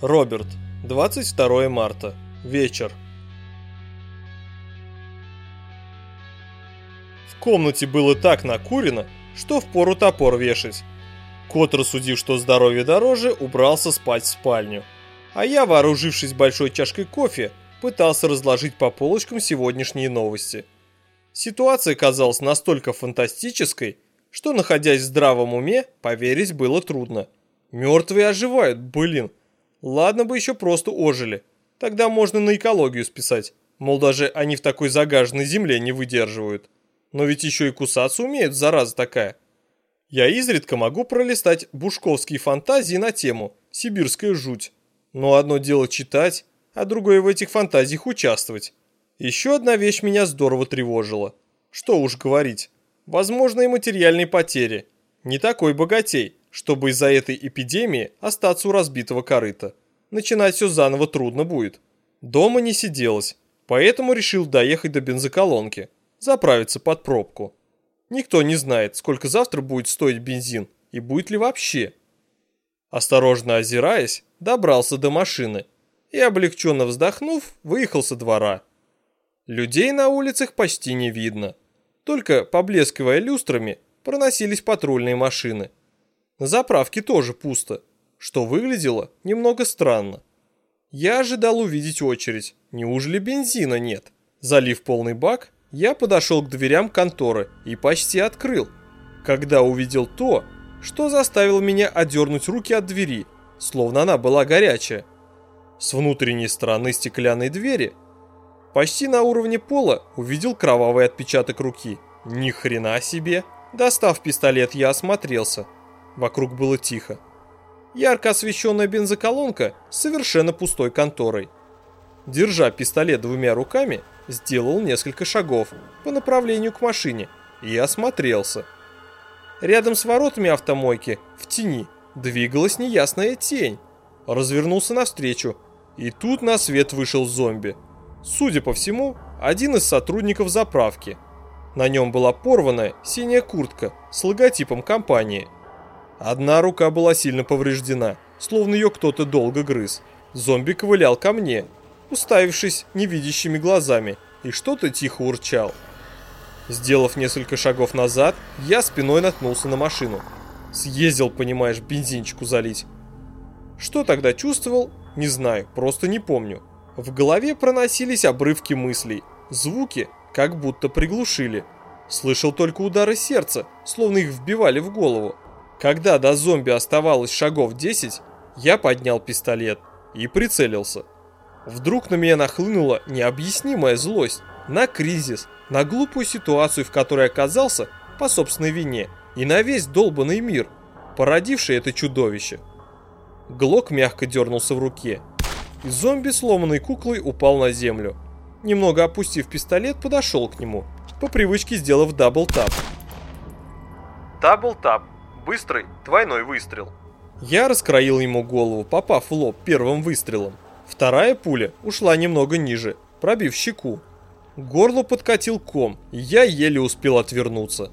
Роберт, 22 марта, вечер. В комнате было так накурено, что впору топор вешать. Кот, рассудив, что здоровье дороже, убрался спать в спальню. А я, вооружившись большой чашкой кофе, пытался разложить по полочкам сегодняшние новости. Ситуация казалась настолько фантастической, что, находясь в здравом уме, поверить было трудно. Мертвые оживают, блин. Ладно бы еще просто ожили. Тогда можно на экологию списать. Мол, даже они в такой загаженной земле не выдерживают. Но ведь еще и кусаться умеют, зараза такая. Я изредка могу пролистать бушковские фантазии на тему «Сибирская жуть». Но одно дело читать, а другое в этих фантазиях участвовать. Еще одна вещь меня здорово тревожила. Что уж говорить. Возможные материальные потери. Не такой богатей, чтобы из-за этой эпидемии остаться у разбитого корыта. Начинать все заново трудно будет. Дома не сиделось, поэтому решил доехать до бензоколонки, заправиться под пробку. Никто не знает, сколько завтра будет стоить бензин и будет ли вообще. Осторожно озираясь, добрался до машины и, облегченно вздохнув, выехал со двора. Людей на улицах почти не видно. Только, поблескивая люстрами, проносились патрульные машины – на заправке тоже пусто, что выглядело немного странно. Я ожидал увидеть очередь, неужели бензина нет? Залив полный бак, я подошел к дверям конторы и почти открыл, когда увидел то, что заставило меня отдернуть руки от двери, словно она была горячая. С внутренней стороны стеклянной двери, почти на уровне пола, увидел кровавый отпечаток руки. Ни хрена себе! Достав пистолет, я осмотрелся – Вокруг было тихо. Ярко освещенная бензоколонка с совершенно пустой конторой. Держа пистолет двумя руками, сделал несколько шагов по направлению к машине и осмотрелся. Рядом с воротами автомойки, в тени, двигалась неясная тень. Развернулся навстречу, и тут на свет вышел зомби. Судя по всему, один из сотрудников заправки. На нем была порванная синяя куртка с логотипом компании – Одна рука была сильно повреждена, словно ее кто-то долго грыз. Зомби ковылял ко мне, уставившись невидящими глазами, и что-то тихо урчал. Сделав несколько шагов назад, я спиной наткнулся на машину. Съездил, понимаешь, бензинчику залить. Что тогда чувствовал, не знаю, просто не помню. В голове проносились обрывки мыслей, звуки как будто приглушили. Слышал только удары сердца, словно их вбивали в голову. Когда до зомби оставалось шагов 10, я поднял пистолет и прицелился. Вдруг на меня нахлынула необъяснимая злость на кризис, на глупую ситуацию, в которой оказался по собственной вине, и на весь долбанный мир, породивший это чудовище. Глок мягко дернулся в руке, и зомби, сломанной куклой, упал на землю. Немного опустив пистолет, подошел к нему, по привычке сделав double-tap. Double-tap Быстрый, двойной выстрел. Я раскроил ему голову, попав в лоб первым выстрелом. Вторая пуля ушла немного ниже, пробив щеку. К горлу подкатил ком, я еле успел отвернуться.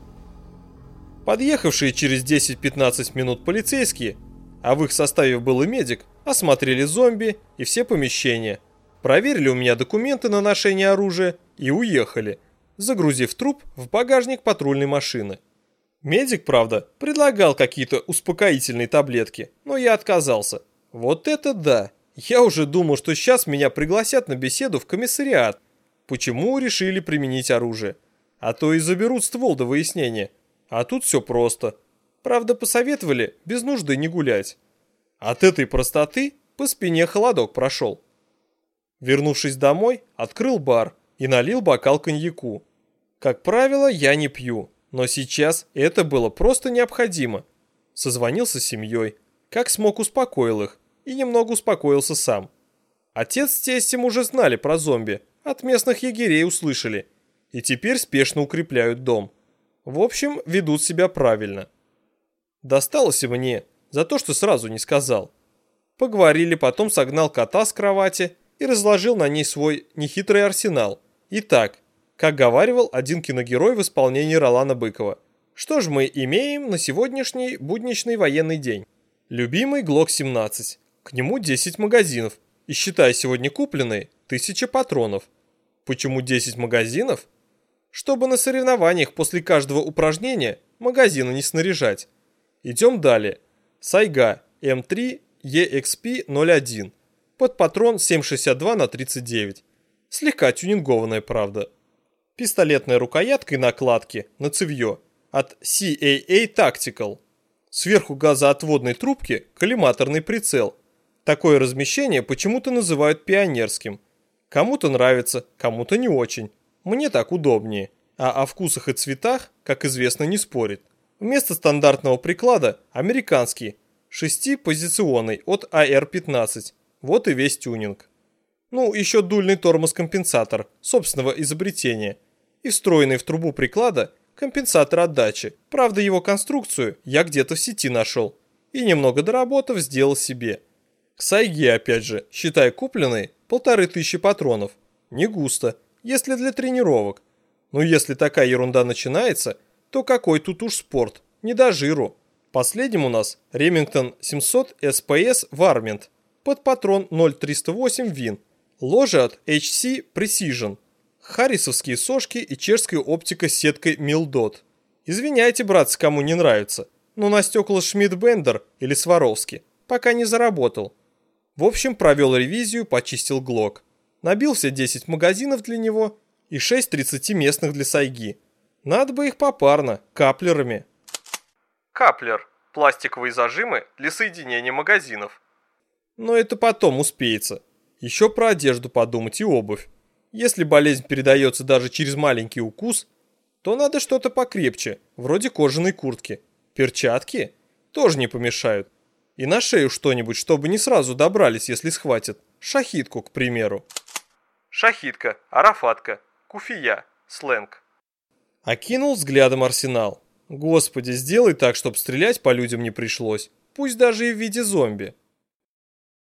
Подъехавшие через 10-15 минут полицейские, а в их составе был и медик, осмотрели зомби и все помещения, проверили у меня документы на ношение оружия и уехали, загрузив труп в багажник патрульной машины. Медик, правда, предлагал какие-то успокоительные таблетки, но я отказался. Вот это да! Я уже думал, что сейчас меня пригласят на беседу в комиссариат. Почему решили применить оружие? А то и заберут ствол до выяснения. А тут все просто. Правда, посоветовали без нужды не гулять. От этой простоты по спине холодок прошел. Вернувшись домой, открыл бар и налил бокал коньяку. Как правило, я не пью, но сейчас это было просто необходимо. Созвонился с семьей, как смог успокоил их и немного успокоился сам. Отец с тестем уже знали про зомби, от местных егерей услышали, и теперь спешно укрепляют дом. В общем, ведут себя правильно. Досталось и мне за то, что сразу не сказал. Поговорили, потом согнал кота с кровати и разложил на ней свой нехитрый арсенал. Итак, как говаривал один киногерой в исполнении Ролана Быкова. Что ж мы имеем на сегодняшний будничный военный день? Любимый ГЛОК-17. К нему 10 магазинов, и считая сегодня купленные, 1000 патронов. Почему 10 магазинов? Чтобы на соревнованиях после каждого упражнения магазины не снаряжать. Идем далее. Сайга М3 EXP-01. Под патрон 7,62 на 39. Слегка тюнингованная, правда. Пистолетная рукоятка и накладки на цевье от CAA Tactical. Сверху газоотводной трубки коллиматорный прицел. Такое размещение почему-то называют пионерским. Кому-то нравится, кому-то не очень. Мне так удобнее. А о вкусах и цветах, как известно, не спорит. Вместо стандартного приклада американский, шестипозиционный от AR-15. Вот и весь тюнинг. Ну, еще дульный тормоз-компенсатор собственного изобретения. И встроенный в трубу приклада компенсатор отдачи. Правда, его конструкцию я где-то в сети нашел. И немного доработав, сделал себе. К сайге, опять же, считай купленные, полторы тысячи патронов. Не густо, если для тренировок. Но если такая ерунда начинается, то какой тут уж спорт, не до жиру. Последним у нас Remington 700 SPS Varmint под патрон 0.308 ВИН. Ложа от HC Precision. Харрисовские сошки и чешская оптика с сеткой Милдот. Извиняйте, братцы, кому не нравится, но на стекла Шмидт-Бендер или Сваровски пока не заработал. В общем, провел ревизию, почистил Глок. Набил все 10 магазинов для него и 6 30-местных для Сайги. Надо бы их попарно, каплерами. Каплер – пластиковые зажимы для соединения магазинов. Но это потом успеется. Еще про одежду подумать и обувь. Если болезнь передается даже через маленький укус, то надо что-то покрепче, вроде кожаной куртки. Перчатки тоже не помешают. И на шею что-нибудь, чтобы не сразу добрались, если схватят. Шахитку, к примеру. Шахитка, арафатка, куфия, сленг. Окинул взглядом арсенал. Господи, сделай так, чтобы стрелять по людям не пришлось. Пусть даже и в виде зомби.